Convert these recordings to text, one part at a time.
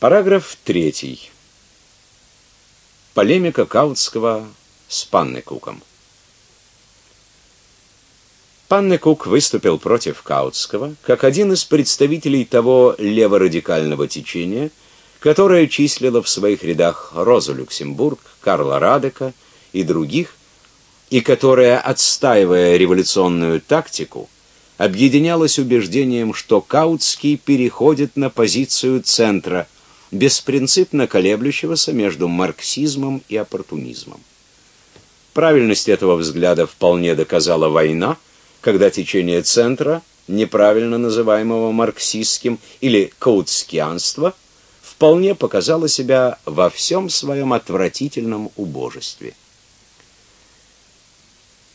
Параграф 3. Полемика Каутского с Паннекуком. Паннекук выступил против Каутского как один из представителей того леворадикального течения, которое числило в своих рядах Розу Люксембург, Карла Радека и других, и которое, отстаивая революционную тактику, объединялось убеждением, что Каутский переходит на позицию центра – беспринципно колеблющегося между марксизмом и оппортунизмом. Правильность этого взгляда вполне доказала война, когда течение центра, неправильно называемого марксистским или каутскианство, вполне показало себя во всем своем отвратительном убожестве.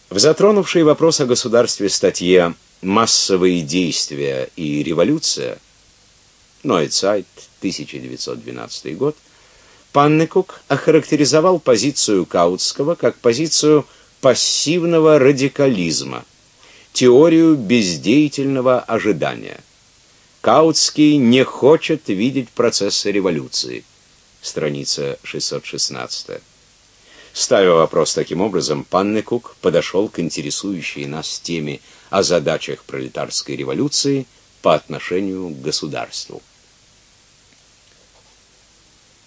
В затронувшей вопрос о государстве статье «Массовые действия и революция» Neuzeit, 1912 год, Паннекук охарактеризовал позицию Каутского как позицию пассивного радикализма, теорию бездеятельного ожидания. Каутский не хочет видеть процессы революции. Страница 616. Ставя вопрос таким образом, Паннекук подошел к интересующей нас теме о задачах пролетарской революции по отношению к государству.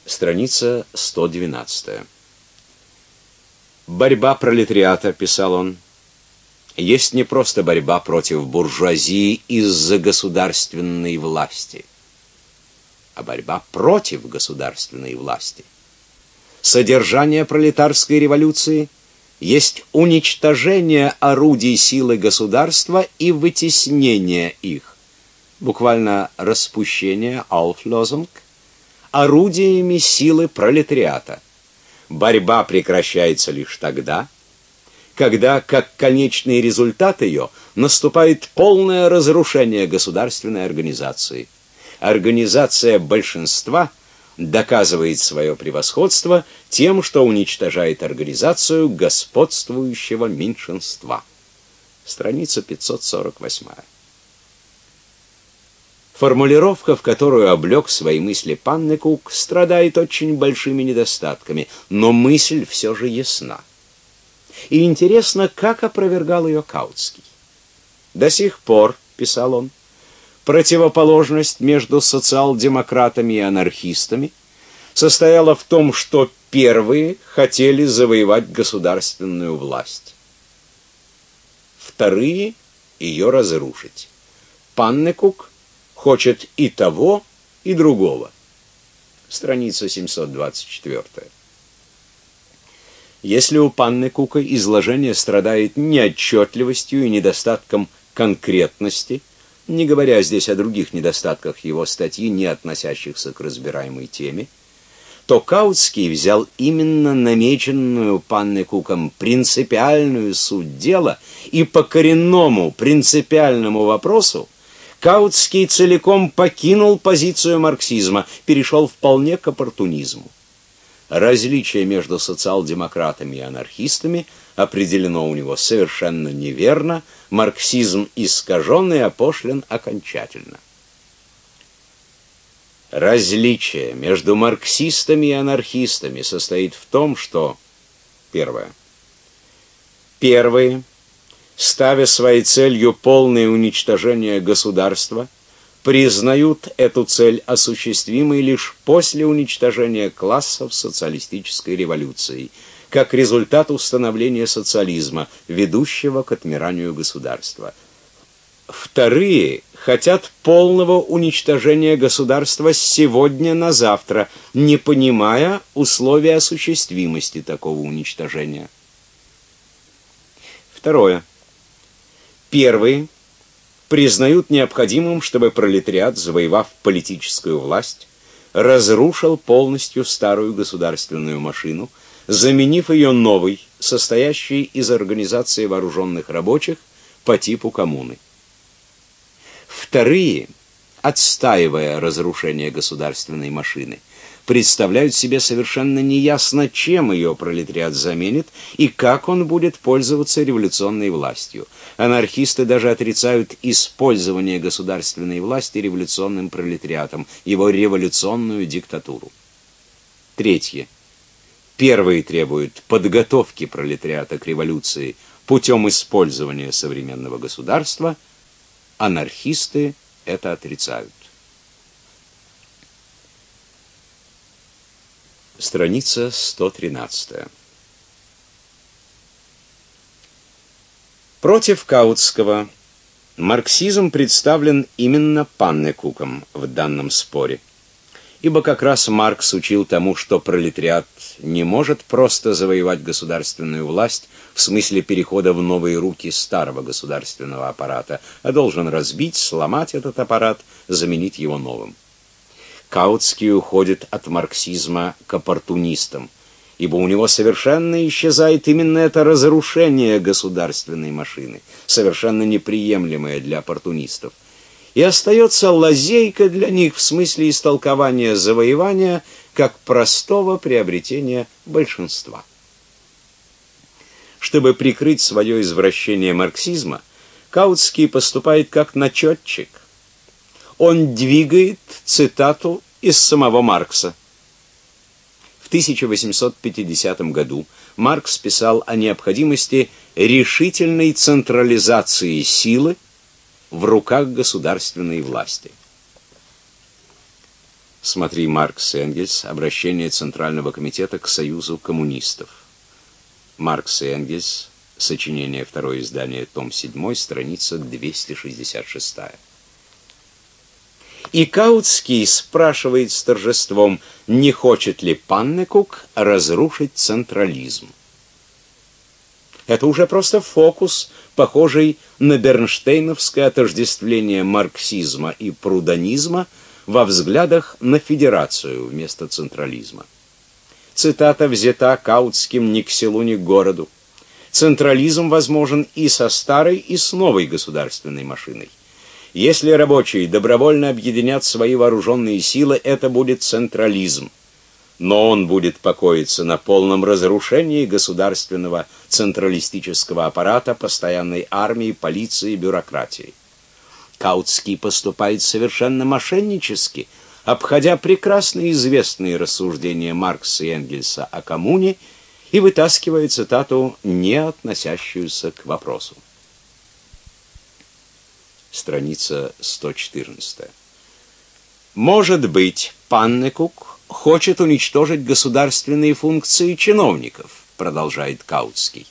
Страница 112. Борьба пролетариата, писал он, есть не просто борьба против буржуазии из-за государственной власти, а борьба против государственной власти. Содержание пролетарской революции есть уничтожение орудий силы государства и вытеснение их. Буквально распущение, Auflösung – орудиями силы пролетариата. Борьба прекращается лишь тогда, когда, как конечный результат ее, наступает полное разрушение государственной организации. Организация большинства доказывает свое превосходство тем, что уничтожает организацию господствующего меньшинства. Страница 548. Формулировка, в которую облег свои мысли Паннекук, страдает очень большими недостатками, но мысль все же ясна. И интересно, как опровергал ее Каутский. До сих пор, писал он, противоположность между социал-демократами и анархистами состояла в том, что первые хотели завоевать государственную власть, вторые ее разрушить. Паннекук хочет и того, и другого. Страница 724. Если у панны Кука изложение страдает неотчетливостью и недостатком конкретности, не говоря здесь о других недостатках его статьи, не относящихся к разбираемой теме, то Каутский взял именно намеченную панной Куком принципиальную суть дела и по коренному принципиальному вопросу Каутский целиком покинул позицию марксизма, перешел вполне к оппортунизму. Различие между социал-демократами и анархистами определено у него совершенно неверно, марксизм искажен и опошлен окончательно. Различие между марксистами и анархистами состоит в том, что первое. Первые ставя своей целью полное уничтожение государства, признают эту цель осуществимой лишь после уничтожения классов социалистической революции, как результат установления социализма, ведущего к отмиранию государства. Вторые хотят полного уничтожения государства сегодня на завтра, не понимая условий осуществимости такого уничтожения. Второе. Первые признают необходимым, чтобы пролетариат, завоевав политическую власть, разрушил полностью старую государственную машину, заменив ее новой, состоящей из организации вооруженных рабочих по типу коммуны. Вторые отстаивая разрушение государственной машины, представляют себе совершенно неясно, чем ее пролетариат заменит и как он будет пользоваться революционной властью. Анархисты даже отрицают использование государственной власти революционным пролетариатом, его революционную диктатуру. Третье. Первые требуют подготовки пролетариата к революции путем использования современного государства, анархисты это отрицают. Страница 113. Против Каутского марксизм представлен именно Паннекуком в данном споре. Ибо как раз Маркс учил тому, что пролетариат не может просто завоевать государственную власть в смысле перехода в новые руки старого государственного аппарата, а должен разбить, сломать этот аппарат, заменить его новым. Каутский уходит от марксизма к оппортунистам, ибо у него совершенно исчезает именно это разрушение государственной машины, совершенно неприемлемое для оппортунистов. И остается лазейка для них в смысле истолкования завоевания как простого приобретения большинства. Чтобы прикрыть свое извращение марксизма, Каутский поступает как начетчик – он двигает цитату из самого Маркса. В 1850 году Маркс писал о необходимости решительной централизации силы в руках государственной власти. Смотри Маркс и Энгельс. Обращение Центрального комитета к Союзу коммунистов. Маркс и Энгельс. Сочинение, второе издание, том 7, страница 266. И Каутский спрашивает с торжеством, не хочет ли Паннекук разрушить централизм. Это уже просто фокус, похожий на бернштейновское отождествление марксизма и прудонизма во взглядах на федерацию вместо централизма. Цитата взята Каутским ни к селу, ни к городу. Централизм возможен и со старой, и с новой государственной машиной. Если рабочие добровольно объединят свои вооруженные силы, это будет централизм. Но он будет покоиться на полном разрушении государственного централистического аппарата, постоянной армии, полиции, бюрократии. Каутский поступает совершенно мошеннически, обходя прекрасно известные рассуждения Маркса и Энгельса о коммуне и вытаскивая цитату, не относящуюся к вопросу страница 114. Может быть, Паннекук хочет уничтожить государственные функции чиновников, продолжает Каутский.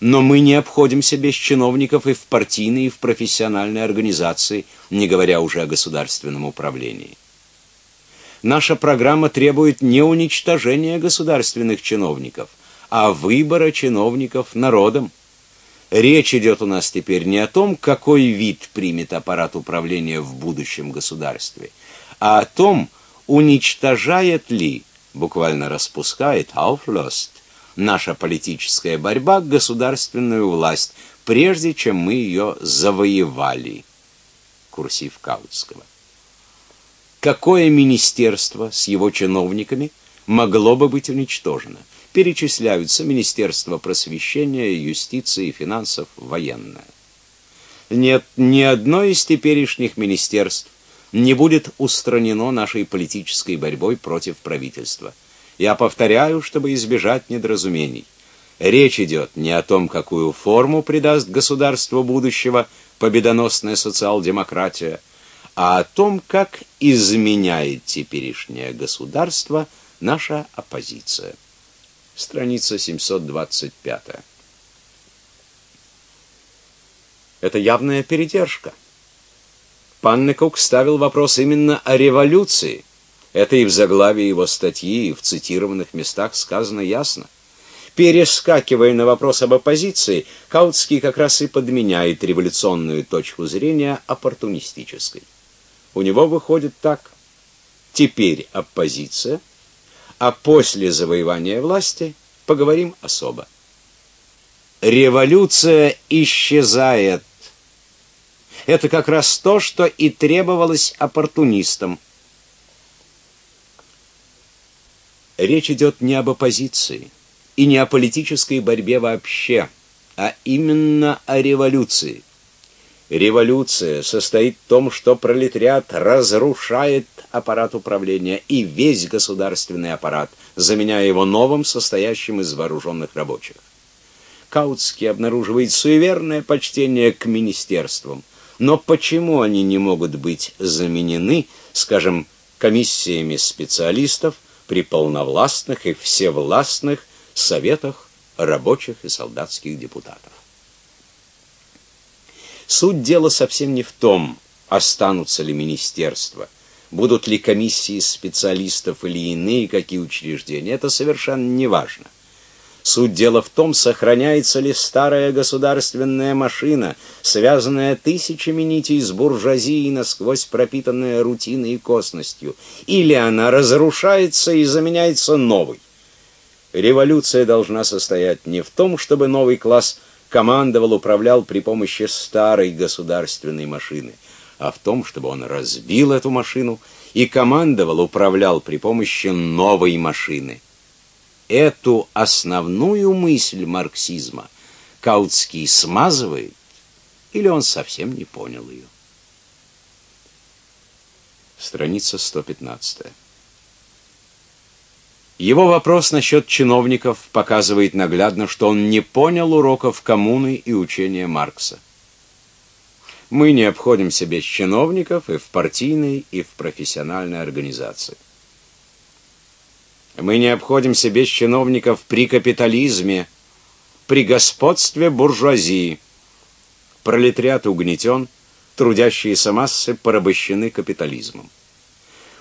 Но мы не обходимся без чиновников и в партийной, и в профессиональной организации, не говоря уже о государственном управлении. Наша программа требует не уничтожения государственных чиновников, а выбора чиновников народом. Речь идет у нас теперь не о том, какой вид примет аппарат управления в будущем государстве, а о том, уничтожает ли, буквально распускает, auflöst, наша политическая борьба государственную власть, прежде чем мы ее завоевали. Курсив Каутского. Какое министерство с его чиновниками могло бы быть уничтожено? Перечисляются Министерство просвещения, юстиции, финансов, военное. Нет, ни одно из теперешних министерств не будет устранено нашей политической борьбой против правительства. Я повторяю, чтобы избежать недоразумений. Речь идет не о том, какую форму придаст государству будущего победоносная социал-демократия, а о том, как изменяет теперешнее государство наша оппозиция страница 725. Это явная передержка. Паннекук ставил вопрос именно о революции. Это и в заглавии его статьи, и в цитированных местах сказано ясно. Перескакивая на вопрос об оппозиции, Каутский как раз и подменяет революционную точку зрения оппортунистической. У него выходит так: теперь оппозиция а после завоевания власти поговорим особо. Революция исчезает. Это как раз то, что и требовалось оппортунистам. Речь идет не об оппозиции и не о политической борьбе вообще, а именно о революции. Революция состоит в том, что пролетариат разрушает аппарат управления и весь государственный аппарат, заменяя его новым, состоящим из вооруженных рабочих. Каутский обнаруживает суеверное почтение к министерствам. Но почему они не могут быть заменены, скажем, комиссиями специалистов при полновластных и всевластных советах рабочих и солдатских депутатов? Суть дела совсем не в том, останутся ли министерства, будут ли комиссии специалистов или иные какие учреждения. Это совершенно не важно. Суть дела в том, сохраняется ли старая государственная машина, связанная тысячами нитей с буржуазией, насквозь пропитанная рутиной и косностью, или она разрушается и заменяется новой. Революция должна состоять не в том, чтобы новый класс – командовал, управлял при помощи старой государственной машины, а в том, чтобы он разбил эту машину и командовал, управлял при помощи новой машины. Эту основную мысль марксизма Каутский смазывает, или он совсем не понял ее. Страница 115. Его вопрос насчет чиновников показывает наглядно, что он не понял уроков коммуны и учения Маркса. Мы не обходимся без чиновников и в партийной, и в профессиональной организации. Мы не обходимся без чиновников при капитализме, при господстве буржуазии. Пролетариат угнетен, трудящиеся массы порабощены капитализмом.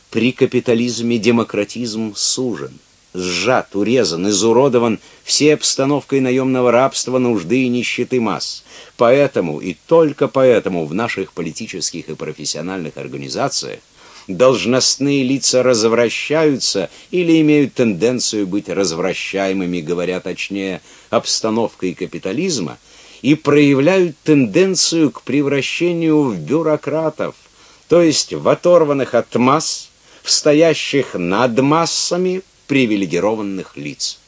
При капитализме демократизм сужен сжат, урезан, изуродован всей обстановкой наемного рабства, нужды и нищеты масс. Поэтому и только поэтому в наших политических и профессиональных организациях должностные лица развращаются или имеют тенденцию быть развращаемыми, говоря точнее, обстановкой капитализма, и проявляют тенденцию к превращению в бюрократов, то есть в оторванных от масс, в стоящих над массами привилегированных лиц.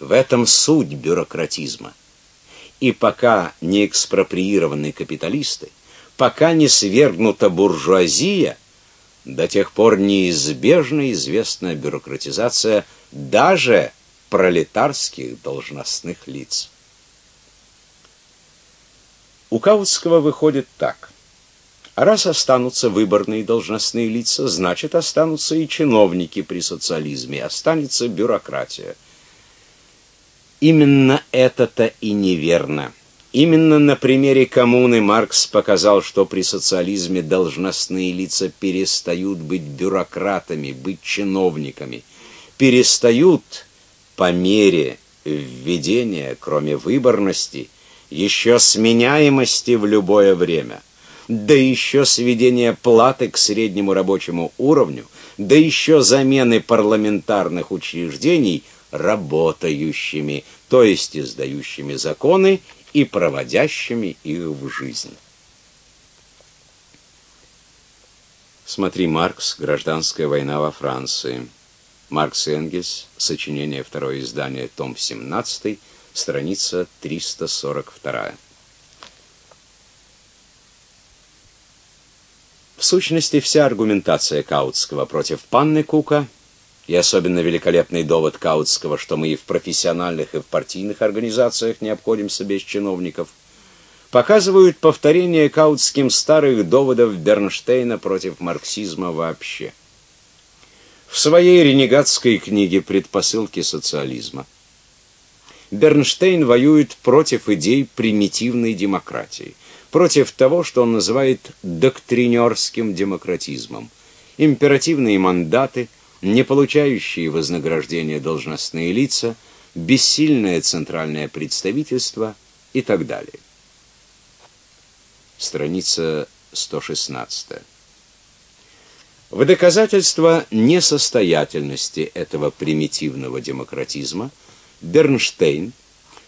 В этом суть бюрократизма. И пока не экспроприированы капиталисты, пока не свергнута буржуазия, до тех пор неизбежна известная бюрократизация даже пролетарских должностных лиц. У Каутского выходит так: а раз останутся выборные должностные лица, значит, останутся и чиновники при социализме, останется бюрократия. Именно это-то и неверно. Именно на примере коммуны Маркс показал, что при социализме должностные лица перестают быть бюрократами, быть чиновниками, перестают по мере введения, кроме выборности, еще сменяемости в любое время да еще сведение платы к среднему рабочему уровню, да еще замены парламентарных учреждений работающими, то есть издающими законы и проводящими их в жизнь. Смотри Маркс Гражданская война во Франции. Маркс Энгельс, сочинение, второе издание, том 17, страница 342. В сущности, вся аргументация Каутского против Панны Кука и особенно великолепный довод Каутского, что мы и в профессиональных, и в партийных организациях не обходимся без чиновников, показывают повторение Каутским старых доводов Бернштейна против марксизма вообще. В своей ренегатской книге Предпосылки социализма Бернштейн воюет против идей примитивной демократии против того, что он называет доктринерским демократизмом. Императивные мандаты, не получающие вознаграждения должностные лица, бессильное центральное представительство и так далее. Страница 116. В доказательство несостоятельности этого примитивного демократизма Бернштейн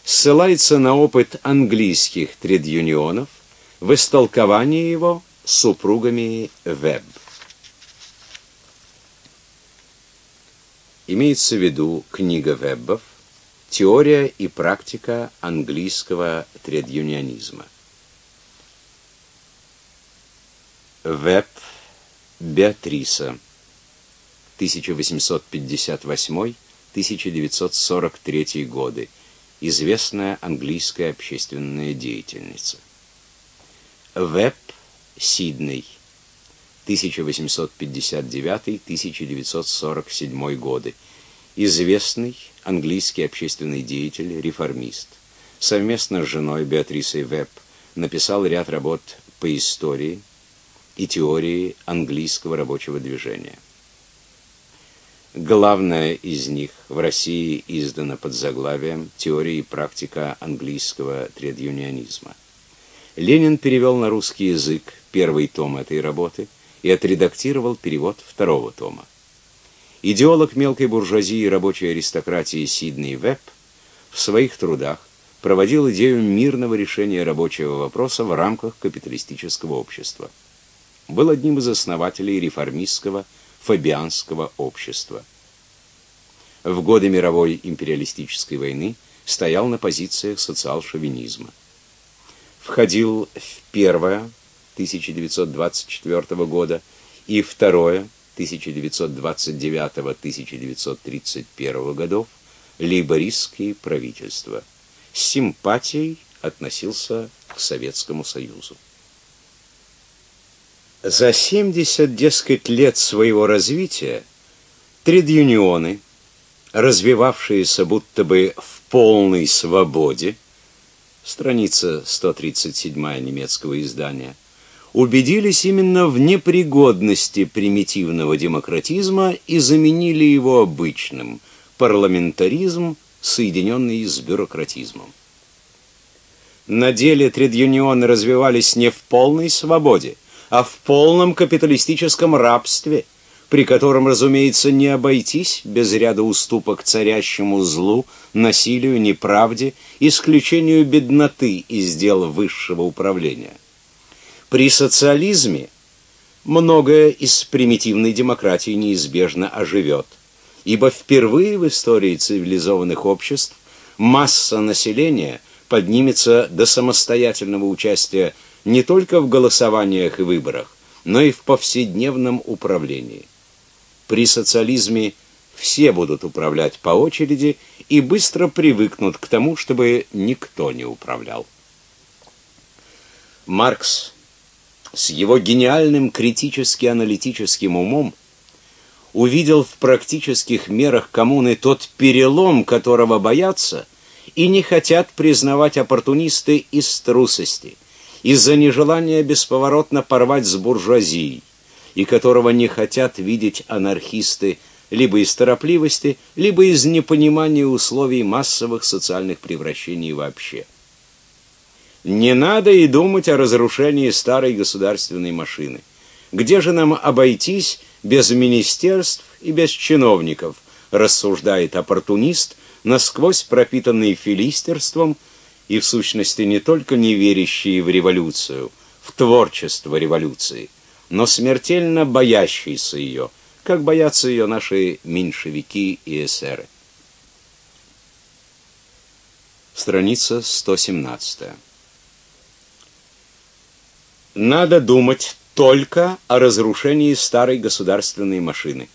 ссылается на опыт английских тред-юнионов в истолковании его супругами Веб. Имеется в виду книга Веббов Теория и практика английского тредюнионизма. Веб Беатриса 1858-1943 годы. Известная английская общественная деятельница. Веб Сидней 1859-1947 годы. Известный английский общественный деятель, реформист. Совместно с женой Беатрисой Веб написал ряд работ по истории и теории английского рабочего движения. Главная из них в России издана под заглавием «Теория и практика английского тредюнионизма». Ленин перевел на русский язык первый том этой работы и отредактировал перевод второго тома. Идеолог мелкой буржуазии и рабочей аристократии Сидней Веб в своих трудах проводил идею мирного решения рабочего вопроса в рамках капиталистического общества. Был одним из основателей реформистского фабианского общества. В годы мировой империалистической войны стоял на позициях социал-шовинизма. Входил в первое 1924 года и второе 1929-1931 годов лейбористские правительства. С симпатией относился к Советскому Союзу. За 70, дескать, лет своего развития тред-юнионы, развивавшиеся будто бы в полной свободе, страница 137 немецкого издания, убедились именно в непригодности примитивного демократизма и заменили его обычным парламентаризм, соединенный с бюрократизмом. На деле тред-юнионы развивались не в полной свободе, а в полном капиталистическом рабстве, при котором, разумеется, не обойтись без ряда уступок царящему злу, насилию, неправде, исключению бедноты из дел высшего управления. При социализме многое из примитивной демократии неизбежно оживет, ибо впервые в истории цивилизованных обществ масса населения поднимется до самостоятельного участия не только в голосованиях и выборах, но и в повседневном управлении. При социализме все будут управлять по очереди и быстро привыкнут к тому, чтобы никто не управлял. Маркс с его гениальным критически-аналитическим умом увидел в практических мерах коммуны тот перелом, которого боятся и не хотят признавать оппортунисты из трусости, из-за нежелания бесповоротно порвать с буржуазией, и которого не хотят видеть анархисты либо из торопливости, либо из непонимания условий массовых социальных превращений вообще. Не надо и думать о разрушении старой государственной машины. Где же нам обойтись без министерств и без чиновников, рассуждает оппортунист, насквозь пропитанный филистерством и в сущности не только не верящий в революцию, в творчество революции, но смертельно боящийся ее, как боятся ее наши меньшевики и эсеры. Страница 117. Надо думать только о разрушении старой государственной машины.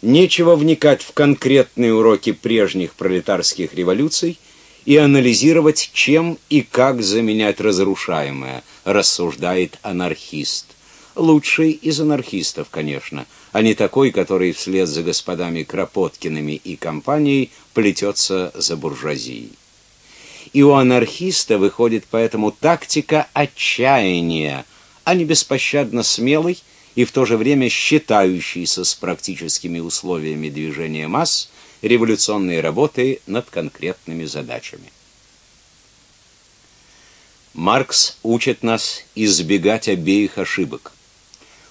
Нечего вникать в конкретные уроки прежних пролетарских революций и анализировать, чем и как заменять разрушаемое, рассуждает анархист. Лучший из анархистов, конечно, а не такой, который вслед за господами Кропоткиными и компанией плетется за буржуазией. И у анархиста выходит поэтому тактика отчаяния, а не беспощадно смелый и в то же время считающийся с практическими условиями движения масс революционной работы над конкретными задачами. Маркс учит нас избегать обеих ошибок.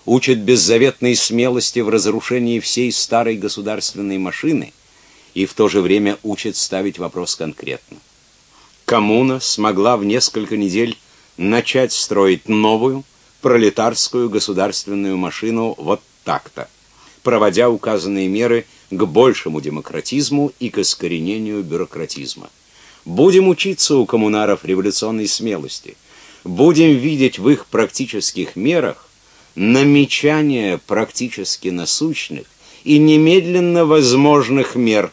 Учит беззаветной смелости в разрушении всей старой государственной машины и в то же время учит ставить вопрос конкретно коммуна смогла в несколько недель начать строить новую пролетарскую государственную машину вот так-то, проводя указанные меры к большему демократизму и к искоренению бюрократизма. Будем учиться у коммунаров революционной смелости. Будем видеть в их практических мерах намечание практически насущных и немедленно возможных мер.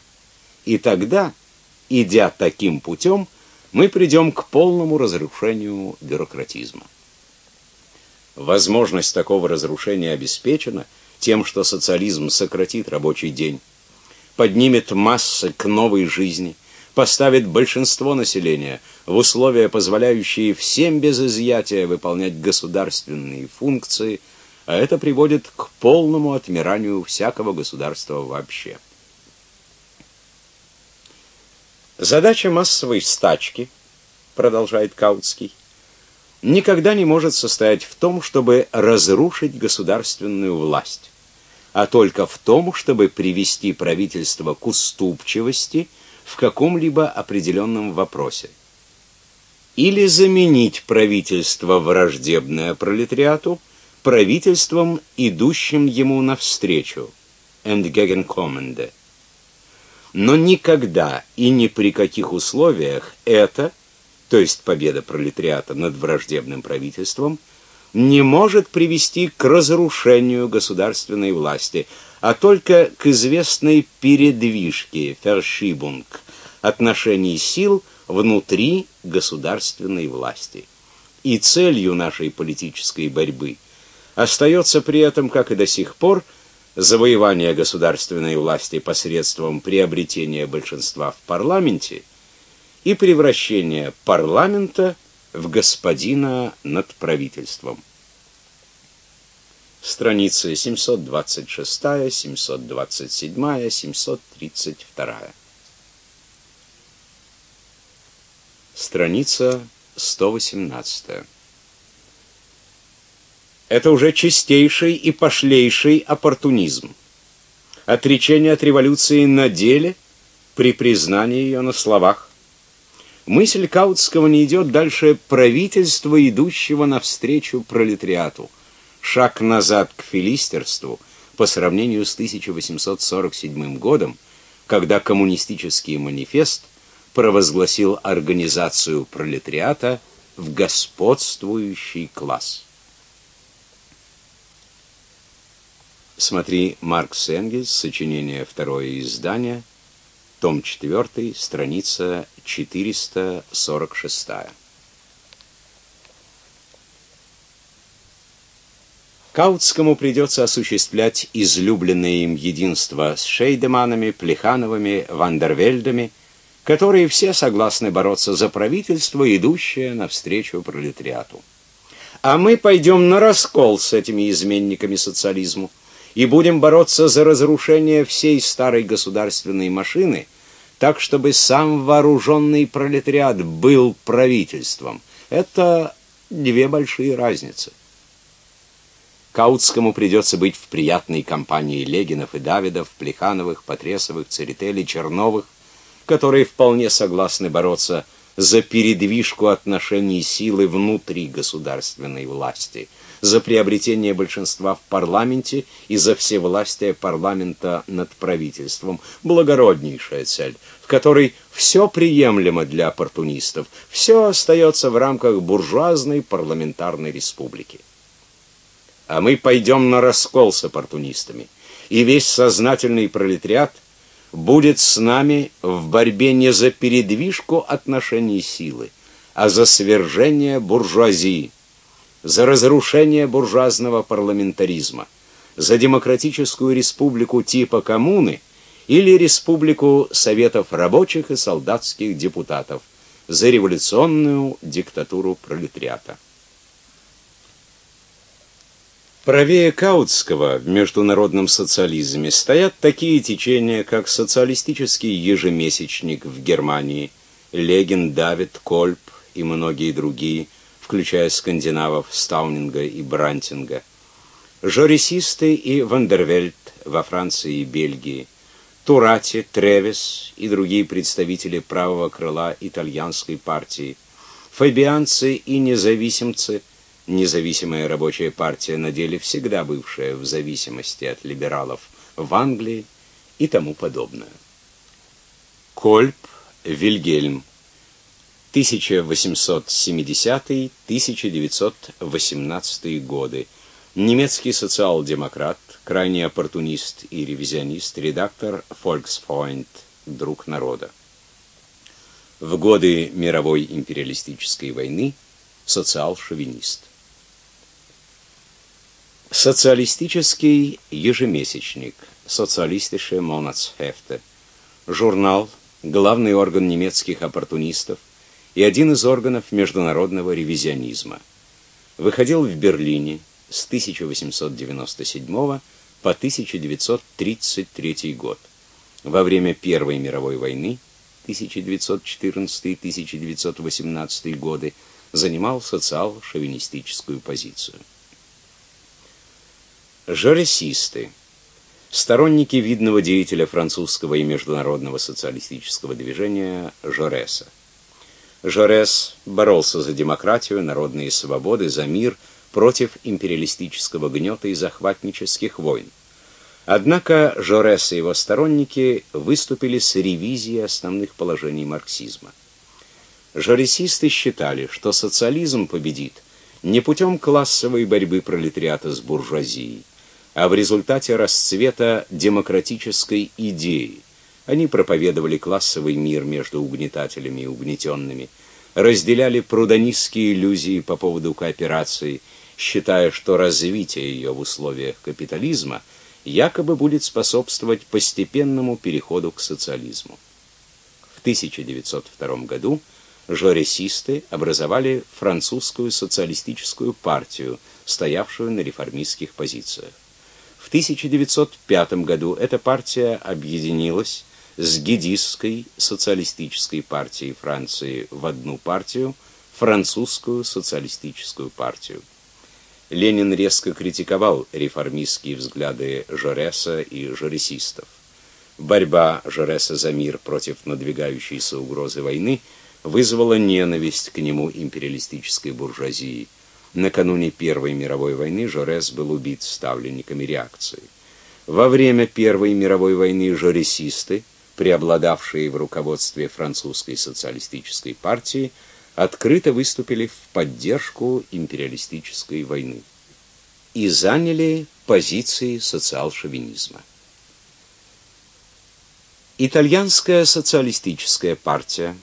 И тогда, идя таким путем, мы придем к полному разрушению бюрократизма. Возможность такого разрушения обеспечена тем, что социализм сократит рабочий день, поднимет массы к новой жизни, поставит большинство населения в условия, позволяющие всем без изъятия выполнять государственные функции, а это приводит к полному отмиранию всякого государства вообще. Задача массовой стачки, продолжает Каутский, никогда не может состоять в том, чтобы разрушить государственную власть, а только в том, чтобы привести правительство к уступчивости в каком-либо определенном вопросе. Или заменить правительство враждебное пролетариату правительством, идущим ему навстречу, entgegenkommende но никогда и ни при каких условиях это, то есть победа пролетариата над враждебным правительством, не может привести к разрушению государственной власти, а только к известной передвижке Verschiebung отношений сил внутри государственной власти. И целью нашей политической борьбы остается при этом, как и до сих пор, завоевание государственной власти посредством приобретения большинства в парламенте и превращение парламента в господина над правительством. Страницы 726, 727, 732. Страница 118. Это уже чистейший и пошлейший оппортунизм. Отречение от революции на деле при признании ее на словах. Мысль Каутского не идет дальше правительства, идущего навстречу пролетариату. Шаг назад к филистерству по сравнению с 1847 годом, когда коммунистический манифест провозгласил организацию пролетариата в господствующий класс. Смотри Маркс Энгельс, сочинение второе издание, том 4, страница 446. Каутскому придется осуществлять излюбленное им единство с Шейдеманами, Плехановыми, Вандервельдами, которые все согласны бороться за правительство, идущее навстречу пролетариату. А мы пойдем на раскол с этими изменниками социализму и будем бороться за разрушение всей старой государственной машины, так чтобы сам вооруженный пролетариат был правительством. Это две большие разницы. Каутскому придется быть в приятной компании Легинов и Давидов, Плехановых, Потресовых, Церетели, Черновых, которые вполне согласны бороться за передвижку отношений силы внутри государственной власти – за приобретение большинства в парламенте и за всевластие парламента над правительством. Благороднейшая цель, в которой все приемлемо для оппортунистов, все остается в рамках буржуазной парламентарной республики. А мы пойдем на раскол с оппортунистами, и весь сознательный пролетариат будет с нами в борьбе не за передвижку отношений силы, а за свержение буржуазии за разрушение буржуазного парламентаризма, за демократическую республику типа коммуны или республику советов рабочих и солдатских депутатов, за революционную диктатуру пролетариата. Правее Каутского в международном социализме стоят такие течения, как социалистический ежемесячник в Германии, Легин, Давид, Кольб и многие другие – включая скандинавов Стаунинга и Брантинга, жоресисты и Вандервельд во Франции и Бельгии, Турати, Тревис и другие представители правого крыла итальянской партии, фабианцы и независимцы, независимая рабочая партия на деле всегда бывшая в зависимости от либералов в Англии и тому подобное. Кольп Вильгельм 1870-1918 годы. Немецкий социал-демократ, крайний оппортунист и ревизионист, редактор Volksfreund, друг народа. В годы мировой империалистической войны социал-шовинист. Социалистический ежемесячник, социалистische Monatshefte, журнал, главный орган немецких оппортунистов и один из органов международного ревизионизма. Выходил в Берлине с 1897 по 1933 год. Во время Первой мировой войны 1914-1918 годы занимал социал-шовинистическую позицию. Жоресисты сторонники видного деятеля французского и международного социалистического движения Жореса. Жорес боролся за демократию, народные свободы, за мир против империалистического гнета и захватнических войн. Однако Жорес и его сторонники выступили с ревизией основных положений марксизма. Жоресисты считали, что социализм победит не путем классовой борьбы пролетариата с буржуазией, а в результате расцвета демократической идеи. Они проповедовали классовый мир между угнетателями и угнетенными, разделяли прудонистские иллюзии по поводу кооперации, считая, что развитие ее в условиях капитализма якобы будет способствовать постепенному переходу к социализму. В 1902 году жоресисты образовали французскую социалистическую партию, стоявшую на реформистских позициях. В 1905 году эта партия объединилась с Гедистской социалистической партией Франции в одну партию, французскую социалистическую партию. Ленин резко критиковал реформистские взгляды Жореса и жоресистов. Борьба Жореса за мир против надвигающейся угрозы войны вызвала ненависть к нему империалистической буржуазии. Накануне Первой мировой войны Жорес был убит ставленниками реакции. Во время Первой мировой войны жоресисты, преобладавшие в руководстве французской социалистической партии, открыто выступили в поддержку империалистической войны и заняли позиции социал-шовинизма. Итальянская социалистическая партия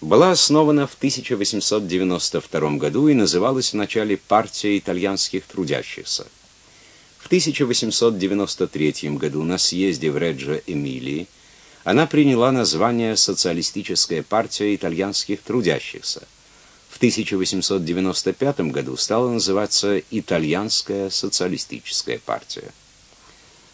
была основана в 1892 году и называлась вначале Партия итальянских трудящихся. В 1893 году на съезде в Реджо-Эмилии она приняла название Социалистическая партия итальянских трудящихся. В 1895 году стала называться Итальянская социалистическая партия.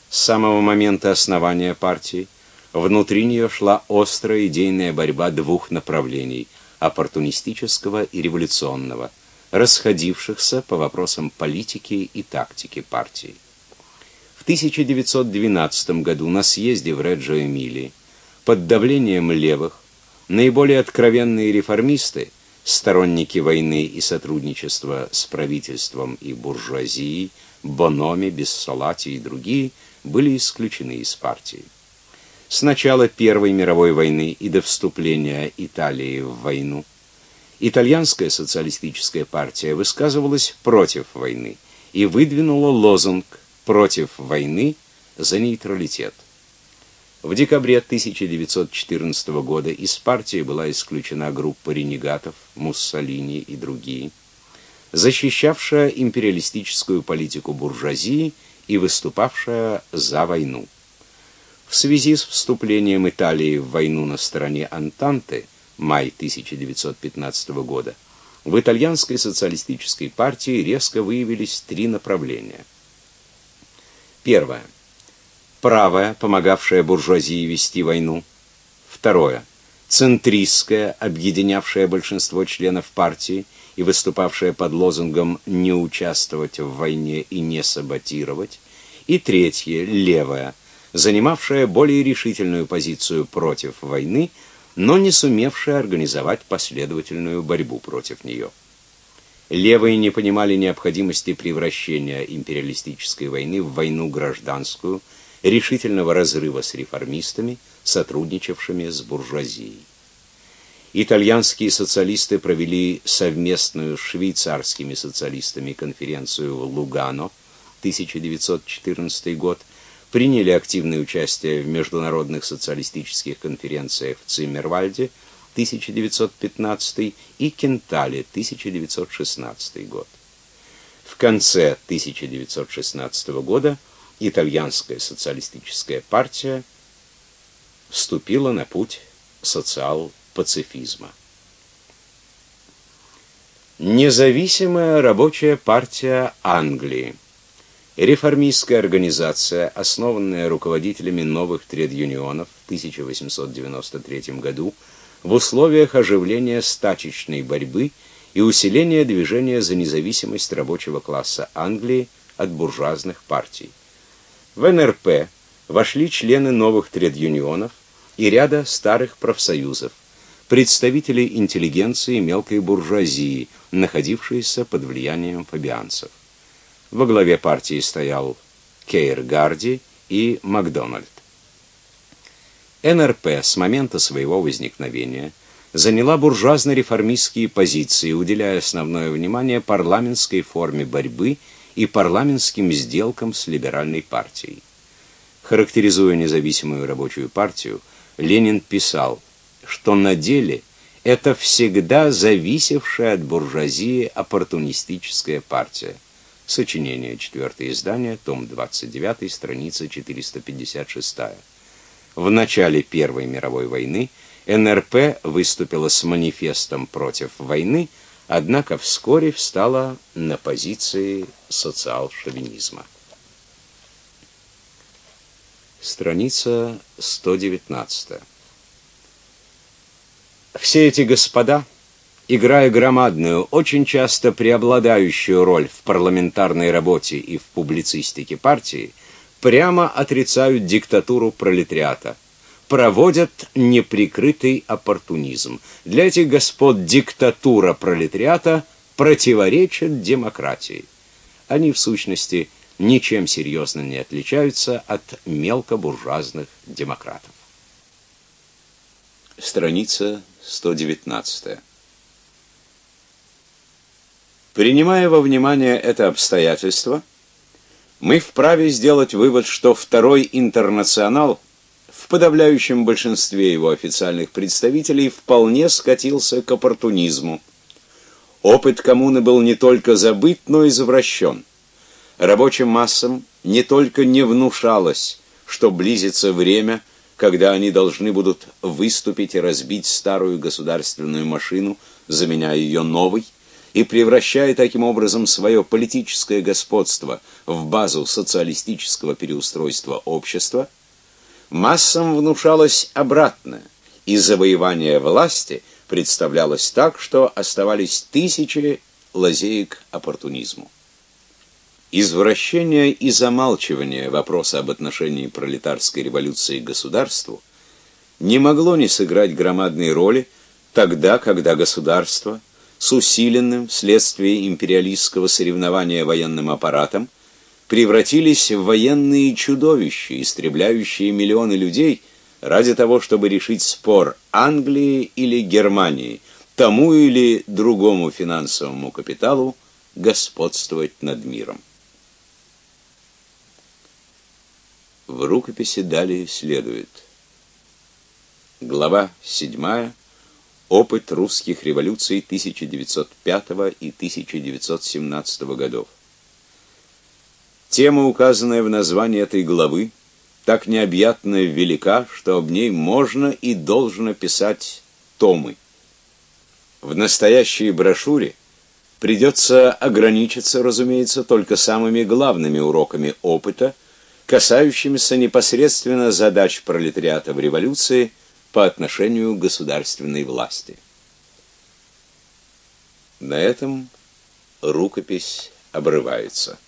С самого момента основания партии Внутри нее шла острая идейная борьба двух направлений оппортунистического и революционного, расходившихся по вопросам политики и тактики партии. В 1912 году на съезде в Реджо-Эмилии под давлением левых наиболее откровенные реформисты, сторонники войны и сотрудничества с правительством и буржуазией, Бономи, Бессолати и другие были исключены из партии. С начала Первой мировой войны и до вступления Италии в войну итальянская социалистическая партия высказывалась против войны и выдвинула лозунг против войны за нейтралитет. В декабре 1914 года из партии была исключена группа ренегатов, Муссолини и другие, защищавшая империалистическую политику буржуазии и выступавшая за войну. В связи с вступлением Италии в войну на стороне Антанты май 1915 года в итальянской социалистической партии резко выявились три направления. Первое правая, помогавшая буржуазии вести войну. Второе центристская, объединявшая большинство членов партии и выступавшая под лозунгом не участвовать в войне и не саботировать. И третье левая, занимавшая более решительную позицию против войны, но не сумевшая организовать последовательную борьбу против нее. Левые не понимали необходимости превращения империалистической войны в войну гражданскую, решительного разрыва с реформистами, сотрудничавшими с буржуазией. Итальянские социалисты провели совместную с швейцарскими социалистами конференцию в Лугано, 1914 год, приняли активное участие в международных социалистических конференциях в Циммервальде 1915 и Кентале 1916 год. В конце 1916 года итальянская социалистическая партия вступила на путь социал-пацифизма. Независимая рабочая партия Англии Реформистская организация, основанная руководителями новых тред-юнионов в 1893 году в условиях оживления стачечной борьбы и усиления движения за независимость рабочего класса Англии от буржуазных партий. В НРП вошли члены новых тред-юнионов и ряда старых профсоюзов, представители интеллигенции и мелкой буржуазии, находившиеся под влиянием фабианцев. Во главе партии стоял Кейр Гарди и Макдональд. НРП с момента своего возникновения заняла буржуазно-реформистские позиции, уделяя основное внимание парламентской форме борьбы и парламентским сделкам с либеральной партией. Характеризуя независимую рабочую партию, Ленин писал, что на деле это всегда зависевшая от буржуазии оппортунистическая партия. Сочинение, четвертое издание, том 29, страница 456. В начале Первой мировой войны НРП выступила с манифестом против войны, однако вскоре встала на позиции социал-шовинизма. Страница 119. Все эти господа играя громадную, очень часто преобладающую роль в парламентарной работе и в публицистике партии, прямо отрицают диктатуру пролетариата, проводят неприкрытый оппортунизм. Для этих господ диктатура пролетариата противоречит демократии. Они в сущности ничем серьезно не отличаются от мелкобуржуазных демократов. Страница 119. Принимая во внимание это обстоятельство, мы вправе сделать вывод, что второй интернационал в подавляющем большинстве его официальных представителей вполне скатился к оппортунизму. Опыт коммуны был не только забыт, но и извращен. Рабочим массам не только не внушалось, что близится время, когда они должны будут выступить и разбить старую государственную машину, заменяя ее новой, и превращая таким образом свое политическое господство в базу социалистического переустройства общества, массам внушалось обратное, и завоевание власти представлялось так, что оставались тысячи лазеек оппортунизму. Извращение и замалчивание вопроса об отношении пролетарской революции к государству не могло не сыграть громадной роли тогда, когда государство – с усиленным вследствие империалистского соревнования военным аппаратом превратились в военные чудовища, истребляющие миллионы людей ради того, чтобы решить спор Англии или Германии, тому или другому финансовому капиталу господствовать над миром. В рукописи далее следует. Глава 7 Опыт русских революций 1905 и 1917 годов. Тема, указанная в названии этой главы, так необъятна и велика, что об ней можно и должно писать томы. В настоящей брошюре придется ограничиться, разумеется, только самыми главными уроками опыта, касающимися непосредственно задач пролетариата в революции – по отношению к государственной власти. На этом рукопись обрывается.